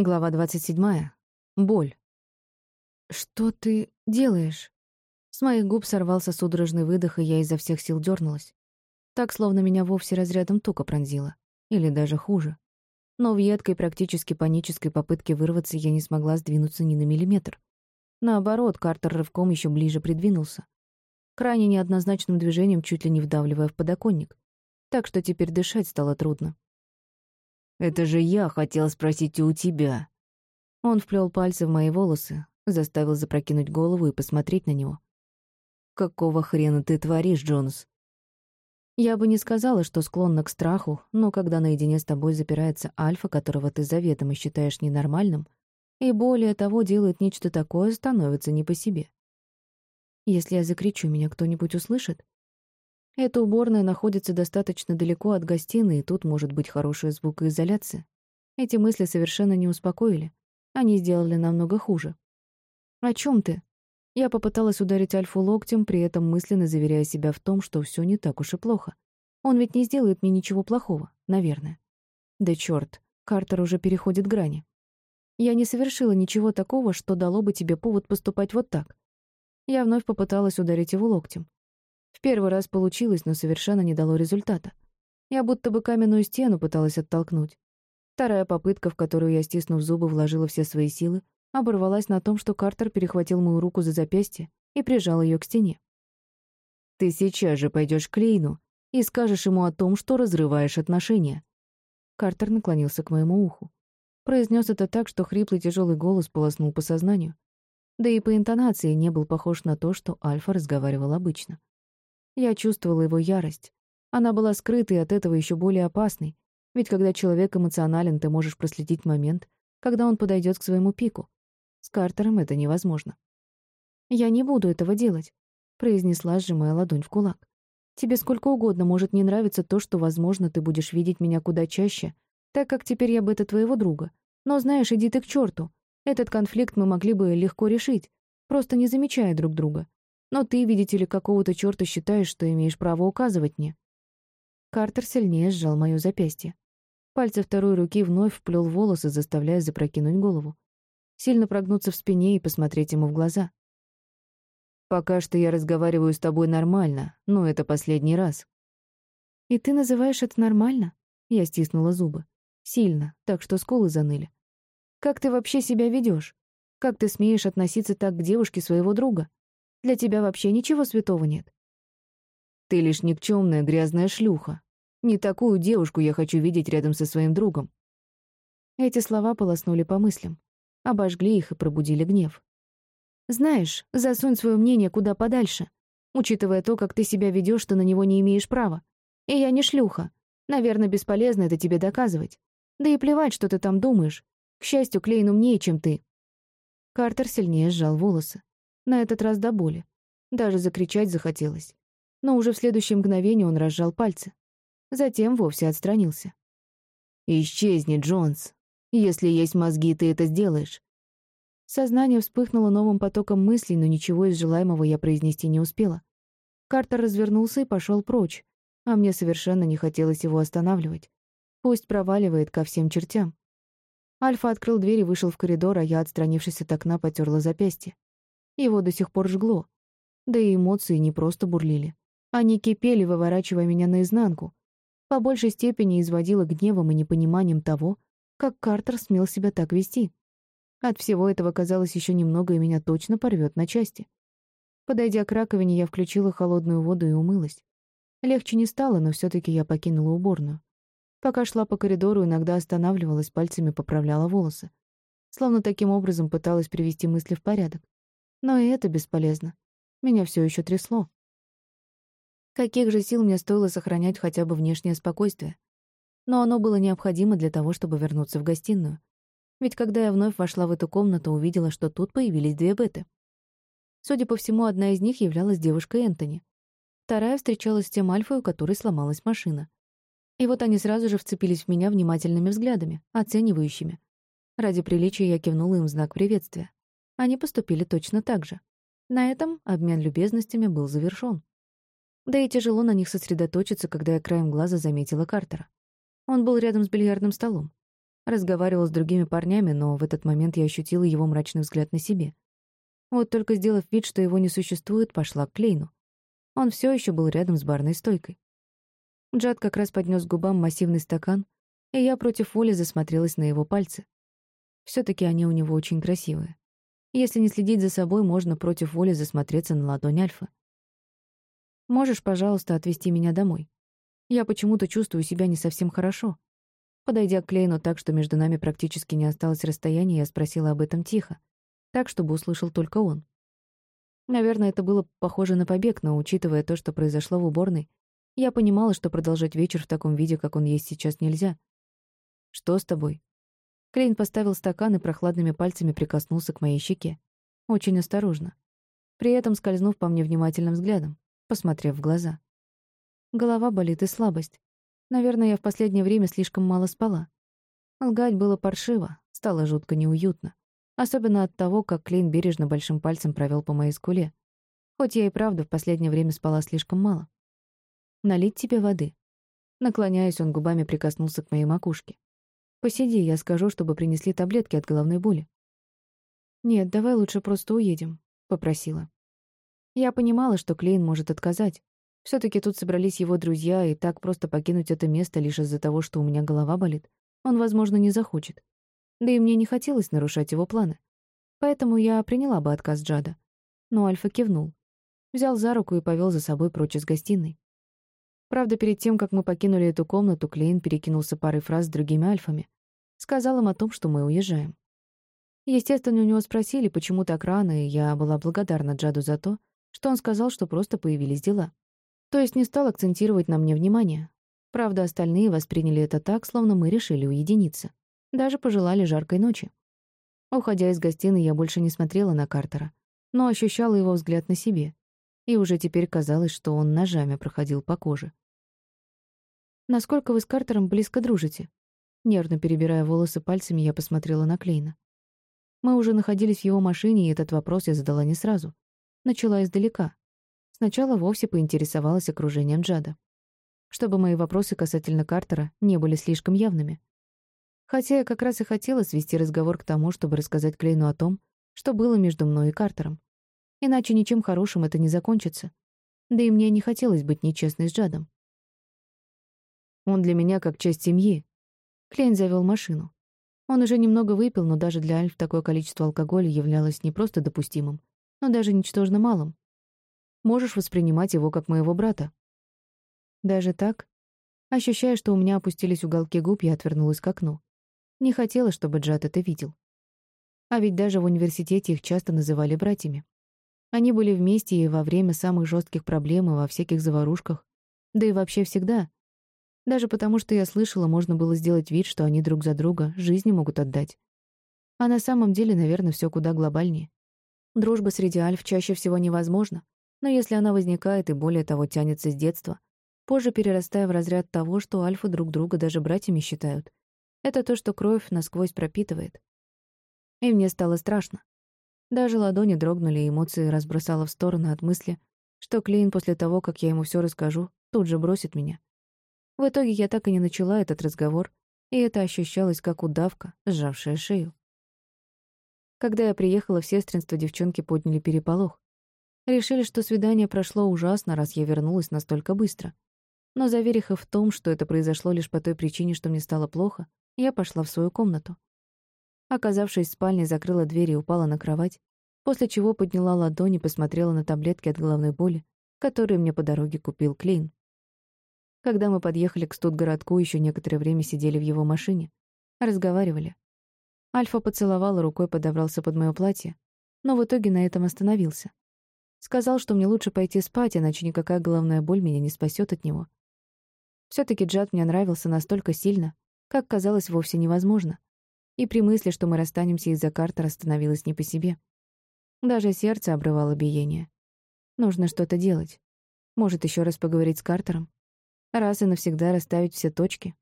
Глава 27. Боль. «Что ты делаешь?» С моих губ сорвался судорожный выдох, и я изо всех сил дернулась. Так, словно меня вовсе разрядом тука пронзило. Или даже хуже. Но в едкой, практически панической попытке вырваться я не смогла сдвинуться ни на миллиметр. Наоборот, Картер рывком еще ближе придвинулся. Крайне неоднозначным движением, чуть ли не вдавливая в подоконник. Так что теперь дышать стало трудно. Это же я хотел спросить у тебя». Он вплел пальцы в мои волосы, заставил запрокинуть голову и посмотреть на него. «Какого хрена ты творишь, Джонс?» Я бы не сказала, что склонна к страху, но когда наедине с тобой запирается альфа, которого ты заведомо считаешь ненормальным, и более того делает нечто такое, становится не по себе. Если я закричу, меня кто-нибудь услышит? Эта уборная находится достаточно далеко от гостиной, и тут может быть хорошая звукоизоляция. Эти мысли совершенно не успокоили. Они сделали намного хуже. «О чем ты?» Я попыталась ударить Альфу локтем, при этом мысленно заверяя себя в том, что все не так уж и плохо. Он ведь не сделает мне ничего плохого, наверное. Да черт, Картер уже переходит грани. Я не совершила ничего такого, что дало бы тебе повод поступать вот так. Я вновь попыталась ударить его локтем. В первый раз получилось, но совершенно не дало результата. Я будто бы каменную стену пыталась оттолкнуть. Вторая попытка, в которую я, стиснув зубы, вложила все свои силы, оборвалась на том, что Картер перехватил мою руку за запястье и прижал ее к стене. «Ты сейчас же пойдешь к Лейну и скажешь ему о том, что разрываешь отношения». Картер наклонился к моему уху. Произнес это так, что хриплый тяжелый голос полоснул по сознанию. Да и по интонации не был похож на то, что Альфа разговаривал обычно. Я чувствовала его ярость. Она была скрытой и от этого еще более опасной, ведь когда человек эмоционален, ты можешь проследить момент, когда он подойдет к своему пику. С Картером это невозможно. «Я не буду этого делать», — произнесла, сжимая ладонь в кулак. «Тебе сколько угодно может не нравиться то, что, возможно, ты будешь видеть меня куда чаще, так как теперь я это твоего друга. Но знаешь, иди ты к черту. Этот конфликт мы могли бы легко решить, просто не замечая друг друга. Но ты, видите ли, какого-то черта считаешь, что имеешь право указывать мне». Картер сильнее сжал моё запястье. Пальцы второй руки вновь вплел волосы, заставляя запрокинуть голову. Сильно прогнуться в спине и посмотреть ему в глаза. «Пока что я разговариваю с тобой нормально, но это последний раз». «И ты называешь это нормально?» Я стиснула зубы. Сильно, так что скулы заныли. «Как ты вообще себя ведёшь? Как ты смеешь относиться так к девушке своего друга?» Для тебя вообще ничего святого нет. Ты лишь никчемная грязная шлюха. Не такую девушку я хочу видеть рядом со своим другом. Эти слова полоснули по мыслям, обожгли их и пробудили гнев. Знаешь, засунь свое мнение куда подальше. Учитывая то, как ты себя ведешь, ты на него не имеешь права. И я не шлюха. Наверное, бесполезно это тебе доказывать. Да и плевать, что ты там думаешь. К счастью, Клейн умнее, чем ты. Картер сильнее сжал волосы. На этот раз до боли. Даже закричать захотелось. Но уже в следующее мгновение он разжал пальцы. Затем вовсе отстранился. «Исчезни, Джонс. Если есть мозги, ты это сделаешь». Сознание вспыхнуло новым потоком мыслей, но ничего из желаемого я произнести не успела. Картер развернулся и пошел прочь, а мне совершенно не хотелось его останавливать. Пусть проваливает ко всем чертям. Альфа открыл дверь и вышел в коридор, а я, отстранившись от окна, потерла запястье. Его до сих пор жгло. Да и эмоции не просто бурлили. Они кипели, выворачивая меня наизнанку. По большей степени изводило гневом и непониманием того, как Картер смел себя так вести. От всего этого, казалось, еще немного, и меня точно порвет на части. Подойдя к раковине, я включила холодную воду и умылась. Легче не стало, но все таки я покинула уборную. Пока шла по коридору, иногда останавливалась, пальцами поправляла волосы. Словно таким образом пыталась привести мысли в порядок. Но и это бесполезно. Меня все еще трясло. Каких же сил мне стоило сохранять хотя бы внешнее спокойствие? Но оно было необходимо для того, чтобы вернуться в гостиную. Ведь когда я вновь вошла в эту комнату, увидела, что тут появились две беты. Судя по всему, одна из них являлась девушкой Энтони. Вторая встречалась с тем Альфой, у которой сломалась машина. И вот они сразу же вцепились в меня внимательными взглядами, оценивающими. Ради приличия я кивнула им знак приветствия. Они поступили точно так же. На этом обмен любезностями был завершён. Да и тяжело на них сосредоточиться, когда я краем глаза заметила Картера. Он был рядом с бильярдным столом. Разговаривал с другими парнями, но в этот момент я ощутила его мрачный взгляд на себе. Вот только сделав вид, что его не существует, пошла к Клейну. Он все еще был рядом с барной стойкой. Джад как раз поднес к губам массивный стакан, и я против воли засмотрелась на его пальцы. все таки они у него очень красивые. Если не следить за собой, можно против воли засмотреться на ладонь Альфа. «Можешь, пожалуйста, отвезти меня домой? Я почему-то чувствую себя не совсем хорошо». Подойдя к Клейну так, что между нами практически не осталось расстояния, я спросила об этом тихо, так, чтобы услышал только он. Наверное, это было похоже на побег, но, учитывая то, что произошло в уборной, я понимала, что продолжать вечер в таком виде, как он есть сейчас, нельзя. «Что с тобой?» Клейн поставил стакан и прохладными пальцами прикоснулся к моей щеке. Очень осторожно. При этом скользнув по мне внимательным взглядом, посмотрев в глаза. Голова болит и слабость. Наверное, я в последнее время слишком мало спала. Лгать было паршиво, стало жутко неуютно. Особенно от того, как Клейн бережно большим пальцем провел по моей скуле. Хоть я и правда в последнее время спала слишком мало. «Налить тебе воды?» Наклоняясь, он губами прикоснулся к моей макушке. Посиди, я скажу, чтобы принесли таблетки от головной боли. Нет, давай лучше просто уедем, попросила. Я понимала, что Клейн может отказать. все таки тут собрались его друзья, и так просто покинуть это место лишь из-за того, что у меня голова болит, он, возможно, не захочет. Да и мне не хотелось нарушать его планы. Поэтому я приняла бы отказ Джада. Но Альфа кивнул. Взял за руку и повел за собой прочь из гостиной. Правда, перед тем, как мы покинули эту комнату, Клейн перекинулся парой фраз с другими альфами. Сказал им о том, что мы уезжаем. Естественно, у него спросили, почему так рано, и я была благодарна Джаду за то, что он сказал, что просто появились дела. То есть не стал акцентировать на мне внимание. Правда, остальные восприняли это так, словно мы решили уединиться. Даже пожелали жаркой ночи. Уходя из гостиной, я больше не смотрела на Картера, но ощущала его взгляд на себе и уже теперь казалось, что он ножами проходил по коже. «Насколько вы с Картером близко дружите?» Нервно перебирая волосы пальцами, я посмотрела на Клейна. Мы уже находились в его машине, и этот вопрос я задала не сразу. Начала издалека. Сначала вовсе поинтересовалась окружением Джада. Чтобы мои вопросы касательно Картера не были слишком явными. Хотя я как раз и хотела свести разговор к тому, чтобы рассказать Клейну о том, что было между мной и Картером. Иначе ничем хорошим это не закончится. Да и мне не хотелось быть нечестной с Джадом. Он для меня как часть семьи. Клейн завел машину. Он уже немного выпил, но даже для Альф такое количество алкоголя являлось не просто допустимым, но даже ничтожно малым. Можешь воспринимать его как моего брата. Даже так? Ощущая, что у меня опустились уголки губ, я отвернулась к окну. Не хотела, чтобы Джад это видел. А ведь даже в университете их часто называли братьями. Они были вместе и во время самых жестких проблем и во всяких заварушках. Да и вообще всегда. Даже потому, что я слышала, можно было сделать вид, что они друг за друга жизни могут отдать. А на самом деле, наверное, все куда глобальнее. Дружба среди альф чаще всего невозможна, но если она возникает и более того тянется с детства, позже перерастая в разряд того, что альфы друг друга даже братьями считают, это то, что кровь насквозь пропитывает. И мне стало страшно. Даже ладони дрогнули, и эмоции разбросала в стороны от мысли, что Клейн после того, как я ему все расскажу, тут же бросит меня. В итоге я так и не начала этот разговор, и это ощущалось как удавка, сжавшая шею. Когда я приехала в сестринство, девчонки подняли переполох. Решили, что свидание прошло ужасно, раз я вернулась настолько быстро. Но заверив их в том, что это произошло лишь по той причине, что мне стало плохо, я пошла в свою комнату. Оказавшись в спальне, закрыла дверь и упала на кровать, после чего подняла ладонь и посмотрела на таблетки от головной боли, которые мне по дороге купил Клейн. Когда мы подъехали к студгородку, еще некоторое время сидели в его машине, разговаривали. Альфа поцеловал, рукой подобрался под мое платье, но в итоге на этом остановился. Сказал, что мне лучше пойти спать, иначе никакая головная боль меня не спасет от него. все таки Джад мне нравился настолько сильно, как казалось вовсе невозможно и при мысли, что мы расстанемся из-за Картера, становилось не по себе. Даже сердце обрывало биение. Нужно что-то делать. Может, еще раз поговорить с Картером? Раз и навсегда расставить все точки?